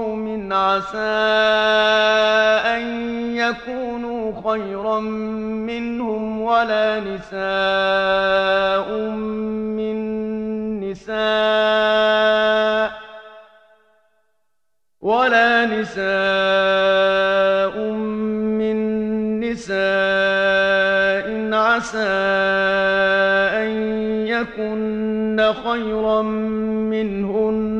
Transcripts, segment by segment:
قوم عسى أن يكونوا خيرا منهم ولا نساء من نساء ولا نساء من نساء عسى أن يكن خيرا منهن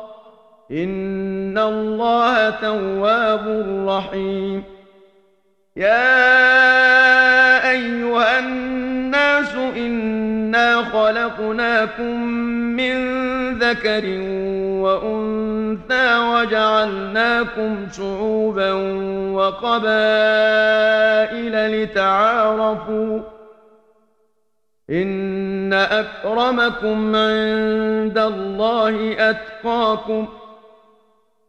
ان الله تواب رحيم يا ايها الناس انا خلقناكم من ذكر وانثى وجعلناكم شعوبا وقبائل لتعارفوا ان اكرمكم عند الله اتقاكم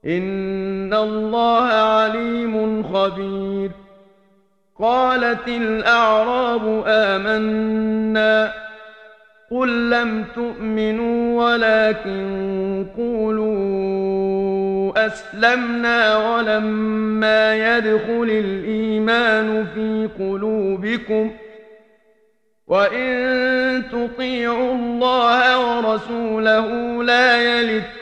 ان الله عليم خبير. قالت الاعراب امنا. قل لم تؤمنوا ولكن قولوا اسلمنا ولما يدخل الايمان في قلوبكم ۖ. وإن تطيعوا الله ورسوله لا يلتكم من